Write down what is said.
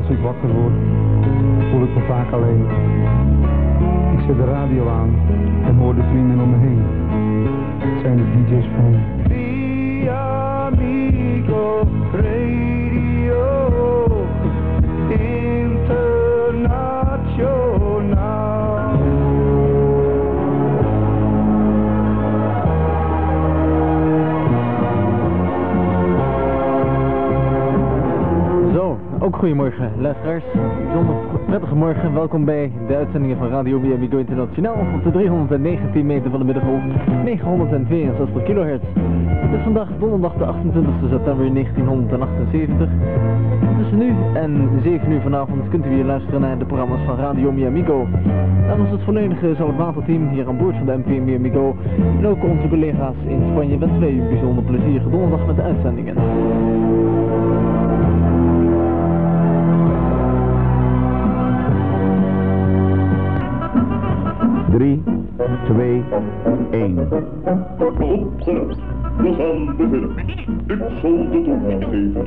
ik wakker word, voel ik me vaak alleen. Ik zet de radio aan en hoor de vrienden om me heen. Het zijn de DJ's van goedemorgen luisteraars. Bijzonder prettige morgen. Welkom bij de uitzendingen van Radio Amigo Internationaal op de 319 meter van de middengolf, 962 kilohertz. Het is vandaag donderdag de 28 september 1978. Tussen nu en 7 uur vanavond kunt u weer luisteren naar de programma's van Radio Amigo. Namens het volledige Zoutwaterteam hier aan boord van de MP Amigo en ook onze collega's in Spanje wensen wij u bijzonder plezierige donderdag met de uitzendingen. Drie, twee, één. We gaan beginnen. Ik zal de toegang geven.